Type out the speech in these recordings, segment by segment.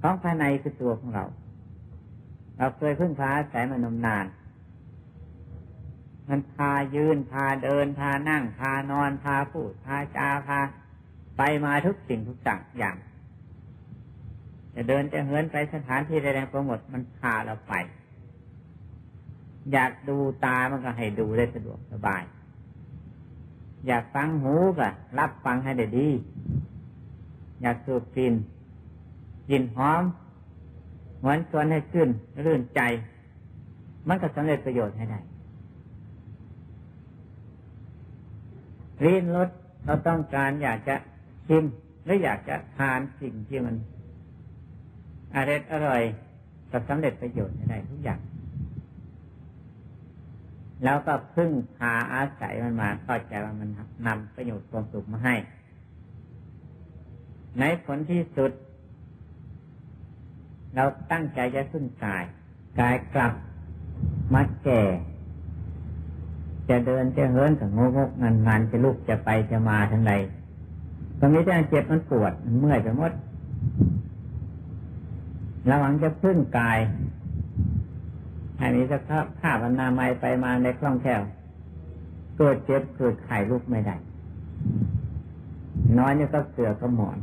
ของภายในคือตัวของเรา เราเคยพึ่งพาอาศัยมานมนาน มันพายืนพาเดิน พานั่ง พานอน พาพูด พาจาพา ไปมาทุกสิ่งทุกอย่าง จะเดินจะเหินไปสถานที่ใดๆก็หมดมันพาเราไป อยากดูตามันก็ให้ดูได้สะดวกสบาย อยากฟังหูก็รับฟังให้ได้ดี อยากสูบกลิ่น กลิ่นหอมหวนชวนให้ขึ้นรื่นใจ มันก็สำเร็จประโยชน์ให้ได้ลิ้นรสเราต้องการอยากจะชิมหรืออยากจะทานสิ่งที่มันอร่อยอร่อยก็สำเร็จประโยชน์ให้ได้ทุกอย่างแล้วก็พึ่งพาอาศัยมันมาเข้าใจว่ามันนำประโยชน์ความสุขมาให้ ในผลที่สุด เราตั้งใจจะพึ่งกาย กายกลับมาแก่ จะเดินจะเหินกับงกงานงานจะลุกจะไปจะมาทั้งใดตรงนี้จะเจ็บมันปวดมันเมื่อยไปหมดระหวังจะพึ่งกายให้มีสภาพภาพนาไมัยไปมาในคล่องแคล่วเกิดเจ็บเกิดไข้ลุกไม่ได้น้อยนี่ก็เสือก็หมอน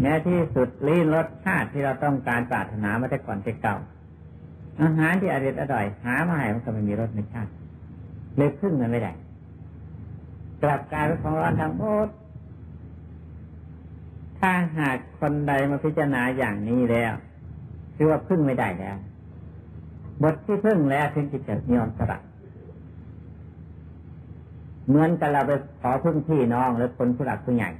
แม้ที่สุดลิ้นรสชาติที่เราต้องการปรารถนามาแต่ก่อนแต่เก่า อาหารที่อร่อยอร่อย หามาให้มันก็ไม่มีรสในชาติเลยพึ่งมันไม่ได้กลับกลายเป็นของร้อนทางโมดถ้าหากคนใดมาพิจารณาอย่างนี้แล้วคือว่าพึ่งไม่ได้แล้วบทที่พึ่งแล้วถึงจะจะยอมสละเหมือนกับเราไปขอพึ่งพี่น้องหรือคนผู้หลักผู้ใหญ่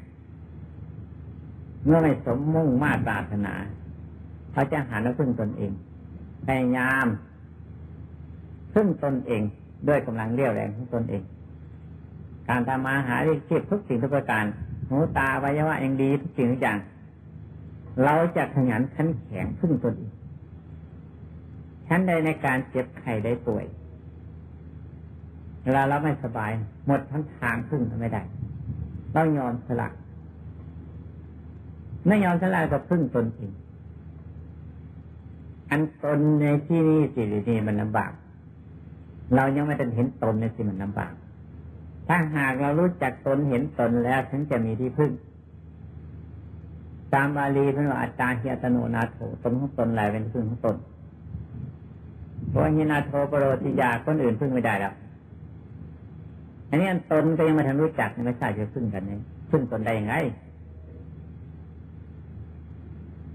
เมื่อไม่สมมุ่งมาตราถนา เขาจะหาแล้วพึ่งตนเอง พยายามพึ่งตนเองด้วยกำลังเรี่ยวแรงของตนเอง การทำมาหาเรียกชีพทุกสิ่งทุกประการ หูตาวิญญาณยังดีทุกสิ่งทุกอย่าง เราจะขยันขันแข็งพึ่งตนเองชั้นใดในการเจ็บไข้ได้ป่วยเวลาเราไม่สบาย หมดทั้งทางพึ่งไม่ได้ต้องยอมสละ ไม่ยอมสละก็พึ่งตนเองอันตนในที่นี้สินี่มันลำบาก เรายังไม่ได้เห็นตนในสิมันลำบาก ถ้าหากเรารู้จักตนเห็นตนแล้วถึงจะมีที่พึ่ง ตามบาลีเป็นว่าอาจารย์เฮียตโนนาโถตนของตนแหละเป็นพึ่งของตนเพราะฮินาโทปโรติยาคนอื่นพึ่งไม่ได้แล้วอันนี้อันตนก็ยังไม่ทันรู้จักไม่ใช่จะพึ่งกันเนี่ยพึ่งตนได้ยังไง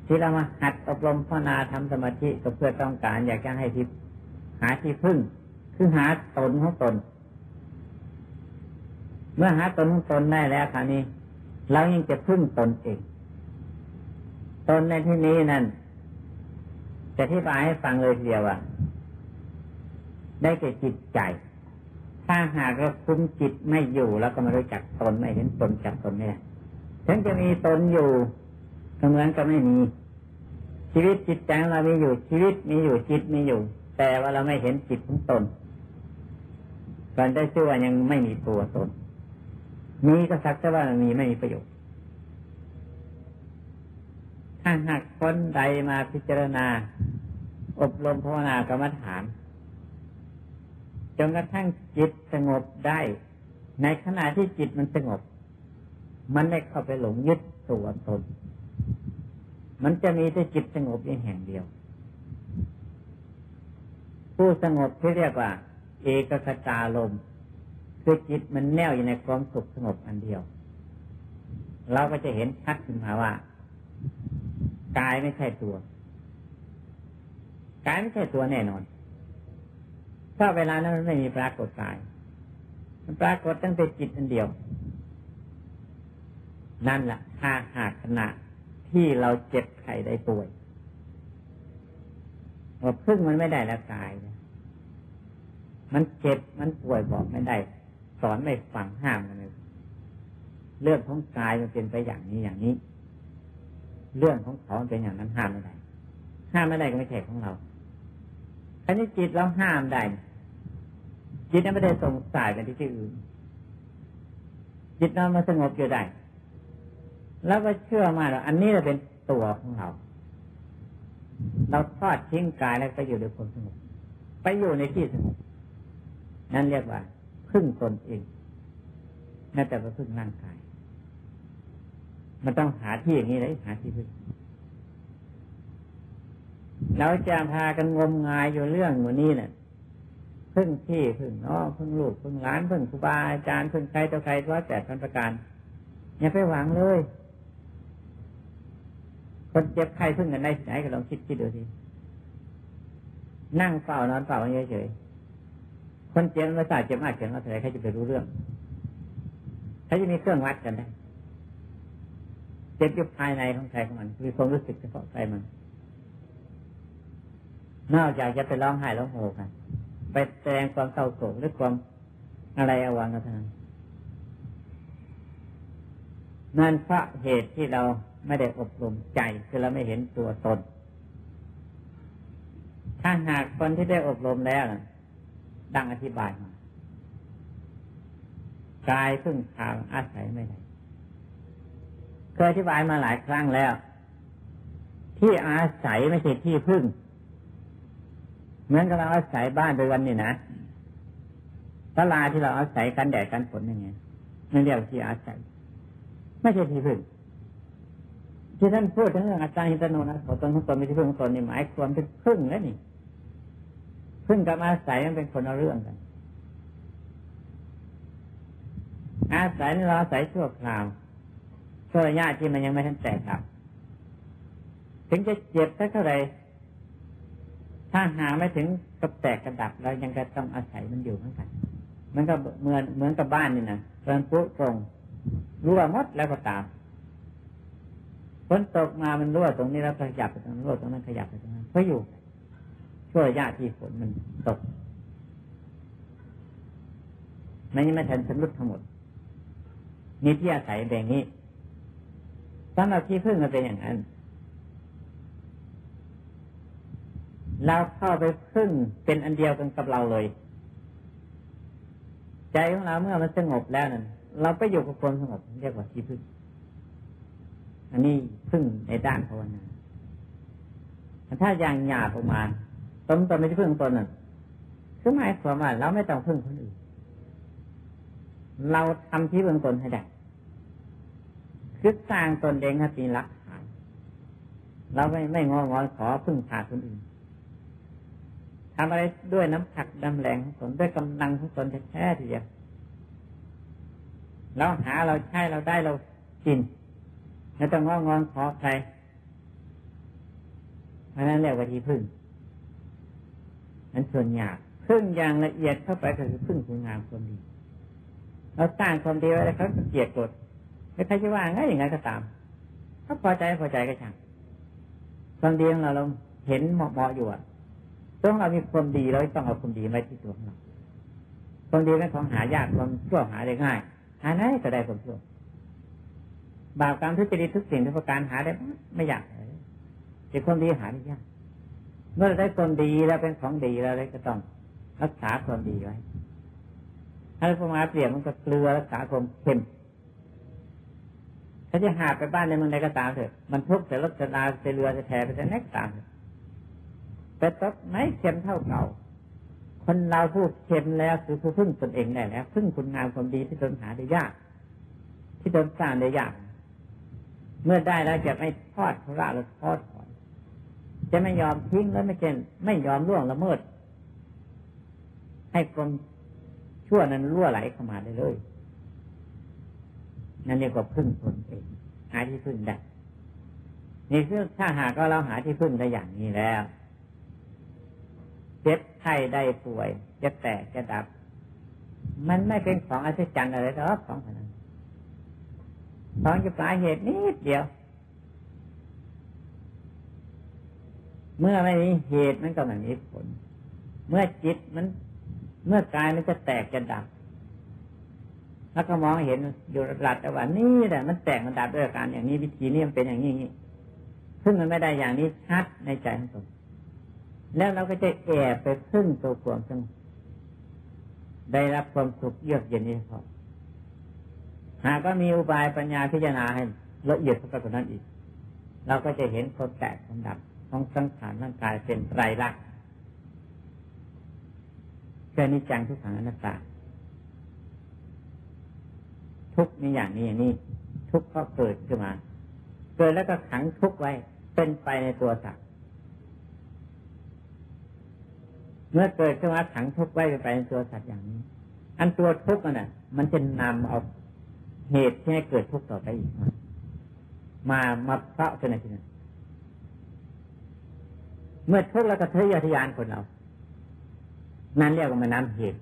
ที่เรามาหัดอบรมภาวนาทำสมาธิก็เพื่อต้องการ อยากจะให้ที่หาที่พึ่ง คือหาตนของตน เมื่อหาตนของตนได้แล้วคราวนี้เรายังจะพึ่งตนเอง ตนในที่นี้นั่นจะที่บายให้ฟังเลยทีเดียวว่าได้แก่จิตใจ ถ้าหากเราคุ้มจิตไม่อยู่ แล้วก็ไม่รู้จักตนไม่เห็นตนจักตนเนี่ยถึงจะมีตนอยู่ ก็เหมือนกับไม่มี ชีวิตจิตใจเรามีอยู่ชีวิตมีอยู่จิตมีอยู่ แต่ว่าเราไม่เห็นจิตของตนมันได้ชื่อว่ายังไม่มีตัวตนมีก็สักแต่ว่ามีไม่มีประโยชน์ถ้าหากคนใดมาพิจารณา อบรมภาวนากรรมฐานจนกระทั่งจิตสงบได้ ในขณะที่จิตมันสงบ มันได้เข้าไปหลงยึดตัวตน มันจะมีแต่จิตสงบอย่างแห่งเดียว ผู้สงบที่เรียกว่า เอกคตาลมคือจิตมันแน่วอยู่ในความสุขสงบอันเดียว เราก็จะเห็นชัดขึ้นมาว่ากายไม่ใช่ตัวกายไม่ใช่ตัวแน่นอนถ้าเวลานั้นมันไม่มีปรากฏกาย มันปรากฏตั้งแต่จิตอันเดียว นั่นแหละถ้าหากขณะ ที่เราเจ็บไข้ได้ป่วยว่าพึ่งมันไม่ได้ละกาย มันเจ็บ มันป่วยบอกไม่ได้ สอนไม่ฟังห้ามมันเลยเรื่องของกายมันเป็นไปอย่างนี้อย่างนี้ เรื่องของเขาเป็นอย่างนั้นห้ามไม่ได้ ห้ามไม่ได้ก็ไม่ใช่ของเราอันนี้จิตเราห้ามได้ จิตนั้นไม่ได้ส่งสายไปที่ที่อื่นจิตเรามาสงบอยู่ได้ แล้วก็เชื่อมาแล้วอันนี้จะเป็นตัวของเรา เราทอดทิ้งกายแล้วไปอยู่ในความสงบไปอยู่ในที่สงบนั่นเรียกว่า พึ่งตนเองน่าแต่ว่าพึ่งร่างกาย มันต้องหาที่อย่างนี้เลยหาที่พึ่งเราจะพากันงมงายอยู่เรื่องวันนี้เนี่ยพึ่งที่พึ่งน้องพึ่งลูกพึ่งหลานพึ่งครูบาอาจารย์พึ่งใครต่อใครว่าแต่ทันประการอย่าไปหวังเลย คนเจ็บใครพึ่งกันได้ไหนก็ลองคิดคิดดูทีนั่งเฝ้านอนเฝ้าเฉยๆคนเจ็บมาสาเจ็บมากเจ็บมากเท่าไรใครจะไปรู้เรื่องใครจะมีเครื่องวัดกันได้เจ็บอยู่ภายในของใครของมัน มีความรู้สึกเฉพาะใจมันนอกจากจะไปร้องไห้ร้องโหกันไปแสดงความเศร้าโศกหรือความอะไรอวังกันทั้งนั่นเพราะเหตุที่เรา ไม่ได้อบรมใจคือเราไม่เห็นตัวตน ถ้าหากคนที่ได้อบรมแล้ว ดังอธิบายมากายพึ่งทางอาศัยไม่ได้เคยอธิบายมาหลายครั้งแล้ว ที่อาศัยไม่ใช่ที่พึ่ง เหมือนกับเราอาศัยบ้านไปวันนี้นะศาลาที่เราอาศัยกันแดดกันฝนยังไงนั่นเรียกที่อาศัย ไม่ใช่ที่พึ่ง ที่ท่านพูดถึงเรื่องอาจารย์ฮิตโนนะขอตนของตนไม่ใช่พึ่งตนนี่หมายความเป็นพึ่งแล้วนี่พึ่งกับอาศัยมันเป็นคนละเรื่องกัน อาศัยเราอาศัยชั่วคราวชั่วระยะที่มันยังไม่ทันแตกครับ ถึงจะเจ็บสักเท่าไหร่ถ้าหาไม่ถึงกับแตกกระดับเรายังจะต้องอาศัยมันอยู่เหมือนกันมันก็เหมือนเหมือนกับบ้านนี่นะเรินปุ๊ตรงรั่วมดแล้วก็ตาม ฝนตกมามันรั่วตรงนี้แล้วขยับไปตรงนั้นรั่วตรงนั้นขยับไปตรงนั้นเพราะอยู่ช่วยญาที่ฝนมันตกมันยังไม่ทันสำรุดทั้งหมดนี่ที่อาศัยแบบนี้สำหรับที่พึ่งมันเป็นอย่างนั้นเราเข้าไปพึ่งเป็นอันเดียวกันกับเราเลย ใจของเราเมื่อมันสงบแล้วนั่นเราไปอยู่กับความสงบเรียกว่าที่พึ่ง อันนี้พึ่งในด้านภาวนาถ้าอย่างหยาบประมาณตนตนไม่ใช่พึ่งตนนั่นคือหมายความว่าเราไม่ต้องพึ่งคนอื่น เราทำที่พึ่งตนให้ได้คือสร้างตนเองให้เป็นหลักฐานเราไม่ไม่งองอขอพึ่งพาคนอื่นทำอะไรด้วยน้ำผักน้ำแรงของตนด้วยกำลังของตนแท้ๆทีเดียวเราหาเราใช้เราได้เรากิน ไม่ต้องงองอนขอใครเพราะนั้นเรียกว่าที่พึ่งนั้นส่วนยากพึ่งอย่างละเอียดเข้าไปก็คือพึ่งคุณงามความดีเราสร้างความดีไว้แล้วเขาเกลียดกดไม่ใครจะว่าไงอย่างไรก็ตามเขาพอใจพอใจก็ช่างความดีของเราเราเห็นเหมาะอยู่อะต้องเรามีความดีเราต้องเอาความดีไว้ที่ตัวของเราความดีเป็นของหายากความชั่วหาได้ง่ายหาได้ก็ได้ความชั่ว บาปกรรมทุจริตทุกสิ่งทุกประการหาได้ไม่ยากแต่ความดีหาได้ยากเมื่อได้ความดีแล้วเป็นของดีแล้วเลยก็ต้องรักษาความดีไว้ถ้าเรามาเปรียบมันก็เกลือรักษาความเค็มถ้าจะหาไปบ้านในเมืองใดก็ตามเถอะมันทุกแต่รถจะลาจะเรือจะแทไปจะแนกตามเถอะแต่ตกไม่เค็มเท่าเก่า คนเราพูดเค็มแล้วคือผู้พึ่งตนเองได้แล้วพึ่งคุณงามความดีที่ตนหาได้ยาก ที่ตนสร้างได้ยาก เมื่อได้แล้วจะไม่ทอดพระหรือทอดถอนจะไม่ยอมทิ้งแล้วไม่เช่นไม่ยอมล่วงละเมิด ให้ความชั่วนั้นล่วไหลเข้ามาได้เลยนั่นเรียกว่าพึ่งตนเองหาที่พึ่งได้นี่คือถ้าหากเราหาที่พึ่งได้อย่างนี้แล้วเจ็บไข้ได้ป่วยจะแตกจะดับ มันไม่เป็นของอัศจรรย์อะไรหรอกของพนัน ของจะปลายเหตุนิดเดียว เมื่อไม่มีเหตุมันก็ไม่มีผล เมื่อจิตมัน เมื่อกายมันจะแตกจะดับแล้วก็มองเห็นอยู่หลัดว่านี่แหละมันแตกมันดับด้วยการอย่างนี้วิธีนี้มันเป็นอย่างนี้ซึ่งมันไม่ได้อย่างนี้ชัดในใจของตนแล้วเราก็จะแอบไปพึ่งตัวความสงบได้รับความสุขเยือกเย็นนี้พอ หากก็มีอุบายปัญญาพิจารณาให้ละเอียดเข้าไปกว่านั้นอีก เราก็จะเห็นความแตกความดับของสังขารร่างกายเป็นไตรลักษณ์แค่นี้จังทุกขังอนัตตา ทุกนี่อย่างนี้อย่างนี้ ทุกก็เกิดขึ้นมา เกิดแล้วก็ขังทุกไว้ เป็นไปในตัวสัตว์เมื่อเกิดขึ้นมาขังทุกไว้เป็นไปในตัวสัตว์อย่างนี้ อันตัวทุกข์น่ะ มันจะนำเอา เหตุที่ให้เกิดทุกข์ต่อไปอีกมามามาเพราะขึ้นในที่นั้นเมื่อทุกข์แล้วก็ทะเยอทะยานคนเรา นั่นเรียกว่ามาน้ำเหตุ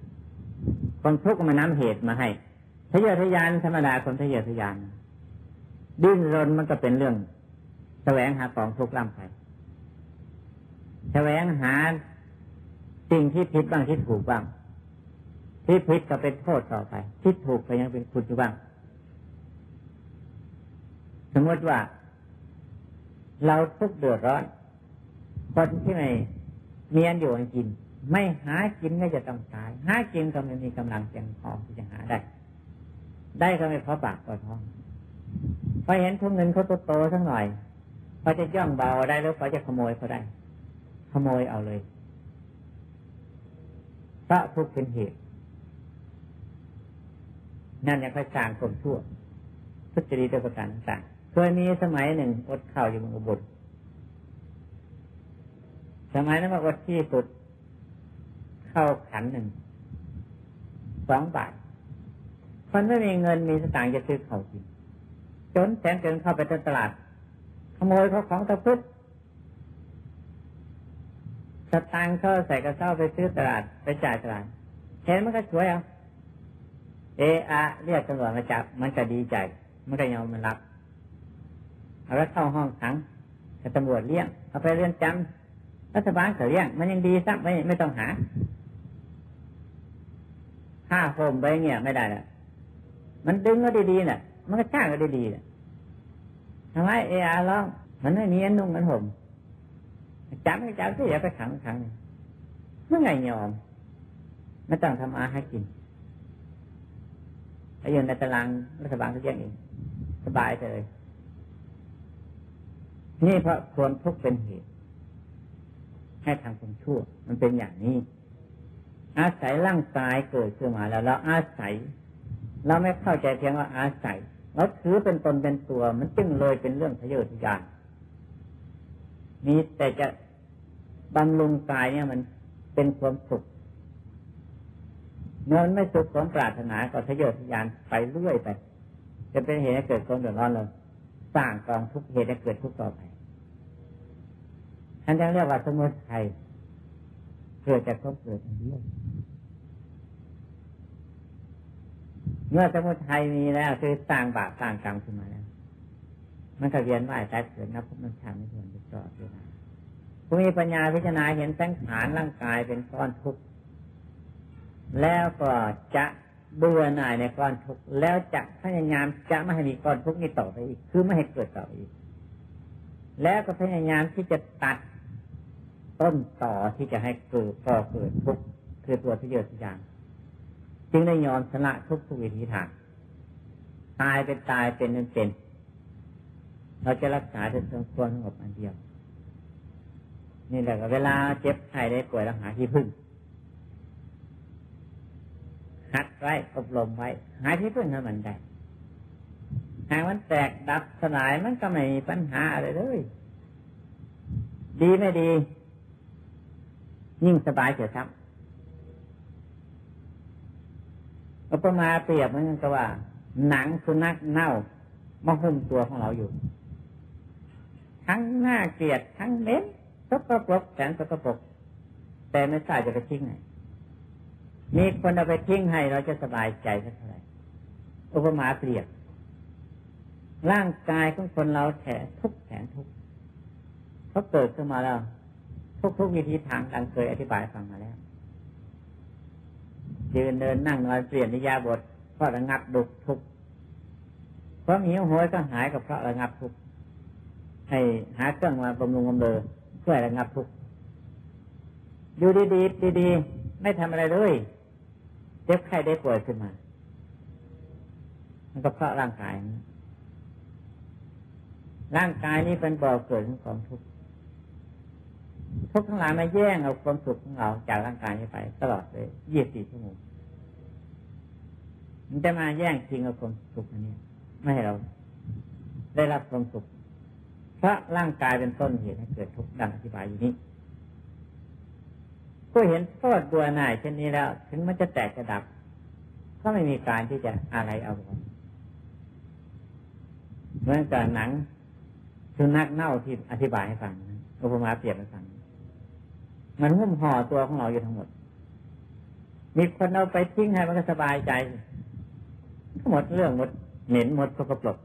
คนทุกข์ก็มาน้ำเหตุมาให้ทะเยอทะยานธรรมดาคนทะเยอทะยาน ดิ้นรนมันก็เป็นเรื่องแสวงหากองทุกข์ร่ำไปแสวงหาสิ่งที่ผิดบ้างที่ถูกบ้าง ที่ผิดก็เป็นโทษต่อไป ที่ถูกก็ยังเป็นคุณอยู่บ้าง สมมติว่า เราทุกข์เดือดร้อนคนที่ไม่มีอันอยู่อันกิน ไม่หากินก็จะต้องตาย หากินก็ไม่มีกำลังเพียงพอที่จะหาได้ ได้ก็ไม่พอปากพอท้องพอเห็นพวกเงินเขาโตๆสักหน่อยเขาจะย่องเบาได้แล้วเขาจะขโมยเขาได้ ขโมยเอาเลยพระทุกเป็นเหตุ นั่นยังค่อยสร้างความชั่วทุจริตประการต่าง เคยมีสมัยหนึ่งอดข้าวอยู่เมืองอุบลสมัยนั้นมาอดที่สุดเข้าขันหนึ่งสองบาทคนไม่มีเงินมีสตางค์จะซื้อข้าวกินจนแสนเกินเข้าไปตลาด ขโมยเขาของตะพุดสตางค์เขาใส่กระเช้าไปซื้อตลาดไปจ่ายตลาดเห็นมันก็สวยอะเออะเรียกตำรวจมาจับ มันก็ดีใจ มันก็ยอมมันรับ เอาแล้วเข้าห้องขังแต่ตำรวจเลี้ยงเอาไปเรียนจำรัฐบาลเขาเลี้ยง มันยังดีสักไม่ไม่ต้องหาห้าโฮมไปเงี้ยไม่ได้ละมันดึงก็ดีๆน่ะ มันก็จ้างก็ดีๆน่ะทำไมเออาร้องมันไม่มีอันนุ่งอันห่มจับก็จับที่อย่าไปขังขังเมื่อไงยอมไม่ต้องทำอาหากินไปอยู่ในตารางรัฐบาลเขาแย่งเองสบายเลย นี่เพราะควรทุกเป็นเหตุ ให้ทางคนชั่ว มันเป็นอย่างนี้ อาศัยร่างกายเกิดขึ้นมาแล้วเราอาศัย เราไม่เข้าใจเพียงว่าอาศัยเราถือเป็นตนเป็นตัว มันจึงเลยเป็นเรื่องทะเยอทะยานมีแต่จะบำรุงกายเนี่ยมันเป็นความสุขเมื่อมันไม่สุขของปรารถนาก็ทะเยอทะยานไปเรื่อยไป จะเป็นเหตุให้เกิดความเดือดร้อนเลยสร้างกองทุกเหตุให้เกิดทุกต่อไป ท่านจะเรียกว่าสมุทัยเกิดจากความเกิดอันเดียวเมื่อสมุทัยมีแล้วคือสร้างบาปสร้างกรรมขึ้นมาแล้วมันก็เวียนว่ายตายเกิดนับพบมันชาไม่ทวนไปตลอดเวลาผู้มีปัญญาพิจารณาเห็นสังขารร่างกายเป็นก้อนทุกข์แล้วก็จะเบื่อหน่ายในก้อนทุกข์แล้วจะพยายามจะไม่ให้มีก้อนทุกข์นี้ต่อไปอีก คือไม่ให้เกิดต่ออีก แล้วก็พยายามที่จะตัด ต้นต่อที่จะให้เกิดก่อเกิดทุกข์คือตัวที่เยอะทุกอย่าง จึงได้ยอมชนะทุกทุกวิธีทางตายเป็นตายเป็นเป็นเป็นเราจะรักษาด้วยครื่องควรสงบอันเดียว นี่แหละเวลาเจ็บไข้ได้ป่วยเราหาที่พึ่งหัดไว้อบรมไว้ หาที่พึ่งให้มันได้หากมันแตกดับสลายมันก็ไม่มีปัญหาอะไรเลย ดีไม่ดี ยิ่งสบายเสียครับอุปมาเปรียบเหมือนกับว่า หนังสุนัขเน่ามาหุ้มตัวของเราอยู่ ทั้งหน้าเกลียดทั้งเล็บสกปรกแสนสกปรกแต่ไม่ทราบจะไปทิ้งไหนมีคนเอาไปทิ้งให้เราจะสบายใจสักเท่าไหร่อุปมาเปรียบ ร่างกายของคนเราแฉทุกแสนทุกเขาเกิดขึ้นมาแล้ว ทุกทุกวิธีทางการเคยอธิบายฟังมาแล้วยืนเดินนั่งนอนเปลี่ยนนิยาบทเพราะระงับดุกทุกเพราะหิวโหยก็หายกับเพราะระงับทุกให้หาเครื่องมาบำรุงบำเรอช่วยระงับทุกอยู่ดีๆดีๆไม่ทำอะไรเลยเจ็บไข้ได้ป่วยขึ้นมา มันก็เพราะร่างกาย ร่างกายนี้เป็นบ่อเกิดของความทุกข์ ทุกข์ทั้งหลายมาแย่งเอาความสุขของเราจากร่างกายนี้ไป ตลอดเลยยี่สิบสี่ชั่วโมงมันจะมาแย่งชิงเอาความสุขอันนี้ไม่ให้เรา ได้รับความสุขเพราะร่างกายเป็นต้นเหตุให้เกิดทุกข์ดังอธิบายอยู่นี้ก็เห็นโทษตัวหน่ายเช่นนี้แล้ว ถึงมันจะแตกจะดับก็ไม่มีการที่จะอะไรเอาเหมือนกับหนังสุนัขเน่าที่อธิบายให้ฟังอุปมาเปรียบให้ฟัง มันหุ้มห่อตัวของเราอยู่ทั้งหมด มีคนเอาไปทิ้งให้มันก็สบายใจทั้งหมดเรื่องหมดเหม็นหมดสกปรก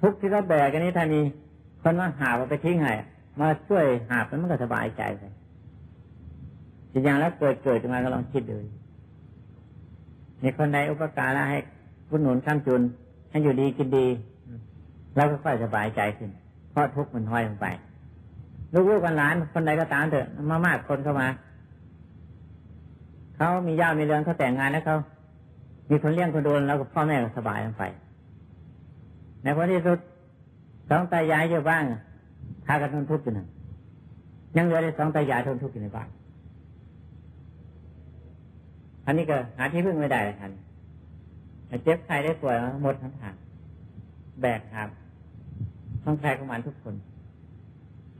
ทุกที่เราแบกกันนี้ถ้ามีคนมาหาเราไปทิ้งให้มาช่วยหาบมันก็สบายใจไปจริงอย่างแล้วเกิดเกิดขึ้นมาก็ลองคิดดูมีคนใดอุปการะให้คุณหนุนข้ามจุน ให้อยู่ดีกินดีเราก็ค่อยสบายใจขึ้น เพราะทุกข์มันห้อยลงไป ลูกๆกันหลานคนใดก็ตามเถอะมามากคนเข้ามาเขามีญาติมีเรือนเขาแต่งงานแล้วเขามีคนเลี้ยงคนดูแล้วก็พ่อแม่ก็สบายลงไปในวันที่สุดสองตายายเยอะบ้างพากันทนทุกข์อยู่นั่นยังเหลือได้สองตายายทนทุกข์อยู่ในบ้านอันนี้ก็หาที่พึ่งไม่ได้ท่านเจ็บใครได้ป่วยหมดทั้งทางแบกครับต้องใครของมันทุกคน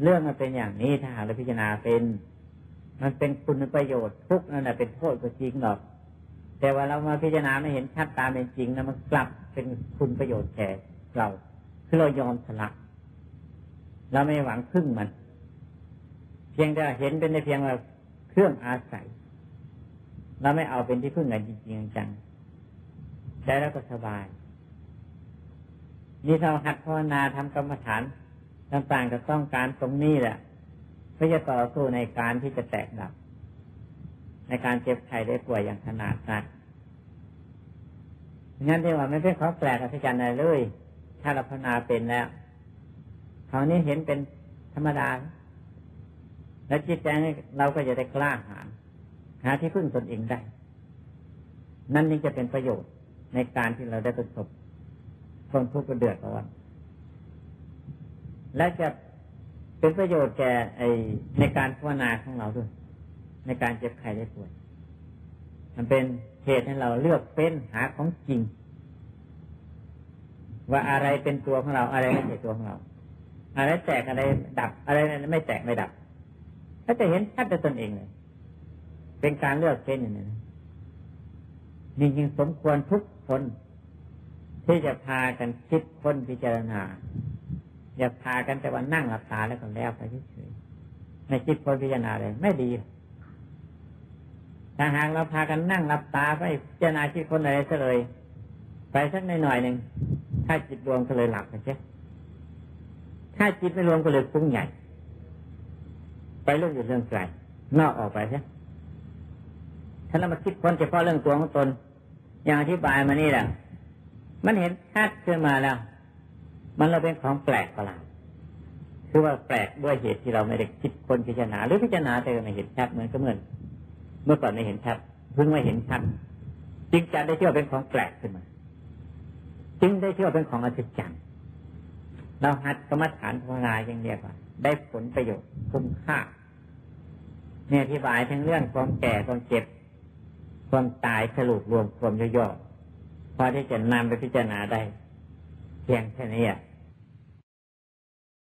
เรื่องมันเป็นอย่างนี้ถ้าหากเราพิจารณาเป็น มันเป็นคุณประโยชน์ทุกนั่นแหละเป็นโทษก็จริงหรอก แต่ว่าเรามาพิจารณาไม่เห็นชัดตามเป็นจริงนะมันกลับเป็นคุณประโยชน์แก่เราคือเรายอมสละเราไม่หวังพึ่งมัน เพียงแต่เห็นเป็นในเพียงว่าเครื่องอาศัย เราไม่เอาเป็นที่พึ่งกันจริงจังใจแล้วก็สบายนี่เราหัดภาวนาทำกรรมฐาน ต่างๆก็ต้องการตรงนี้แหละเพื่อจะต่อสู้ในการที่จะแตกดับ ในการเจ็บไข้ได้ป่วยอย่างขนาดนั้นงั้นที่ว่าไม่เป็นของแปลกอัศจรรย์อะไรเลย ถ้าเราภาวนาเป็นแล้วคราวนี้เห็นเป็นธรรมดา แล้วจิตใจเราก็จะได้กล้าหาญหาที่พึ่งตนเองได้ นั่นนี่จะเป็นประโยชน์ในการที่เราได้ประสบคนทุกข์ก็เดือดร้อน และจะเป็นประโยชน์แก่ไอในการภาวนาของเราด้วย ในการเจ็บไข้ได้ป่วยมันเป็นเหตุให้เราเลือกเป็นหาของจริง ว่าอะไรเป็นตัวของเรา อะไรไม่ใช่ตัวของเรา อะไรแตกอะไรดับ อะไรไม่แตกไม่ดับถ้าจะเห็นชัดในตนเองเลย เป็นการเลือกเป็นอย่างนี้จริงๆสมควรทุกคนที่จะพากันคิดค้นพิจารณา อย่าพากันแต่ว่านั่งหลับตาแล้วก็แล้วไปเฉยๆไม่คิดพิจารณาเลย ไม่ดีถ้าหากเราพากันนั่งหลับตาไปพิจารณาคิดคนอะไรซะเลย ไปสักหน่อยหนึ่งถ้าจิตรวมก็เลยหลับไปใช่ถ้าจิตไม่รวมก็เลยฟุ้งใหญ่ ไปเรื่องอยู่เรื่องไกลนอกออกไปใช่ถ้าเรามาคิดคนเฉพาะเรื่องตัวของตน อย่างอธิบายมานี่แหละมันเห็นชัดขึ้นมาแล้ว มันเราเป็นของแปลกประหลาดคือว่าแปลกด้วยเหตุที่เราไม่ได้คิดคนพิจารณาหรือพิจารณาแต่ไม่เห็นชัดเหมือนก็เหมือนเมื่อก่อนไม่เห็นชัดเพิ่งมาเห็นชัดจึงจะได้เที่ยวเป็นของแปลกขึ้นมา จึงได้เที่ยวเป็นของอัศจรรย์เราหัดกรรมฐานภาวนาอย่างเดียวว่า ได้ผลประโยชน์คุ้มค่าเนี่ยอธิบายทั้งเรื่องความแก่ความเจ็บ ความตายสรุปรวมความย่อๆพอที่จะนำไปพิจารณาได้ เพียงแค่นี้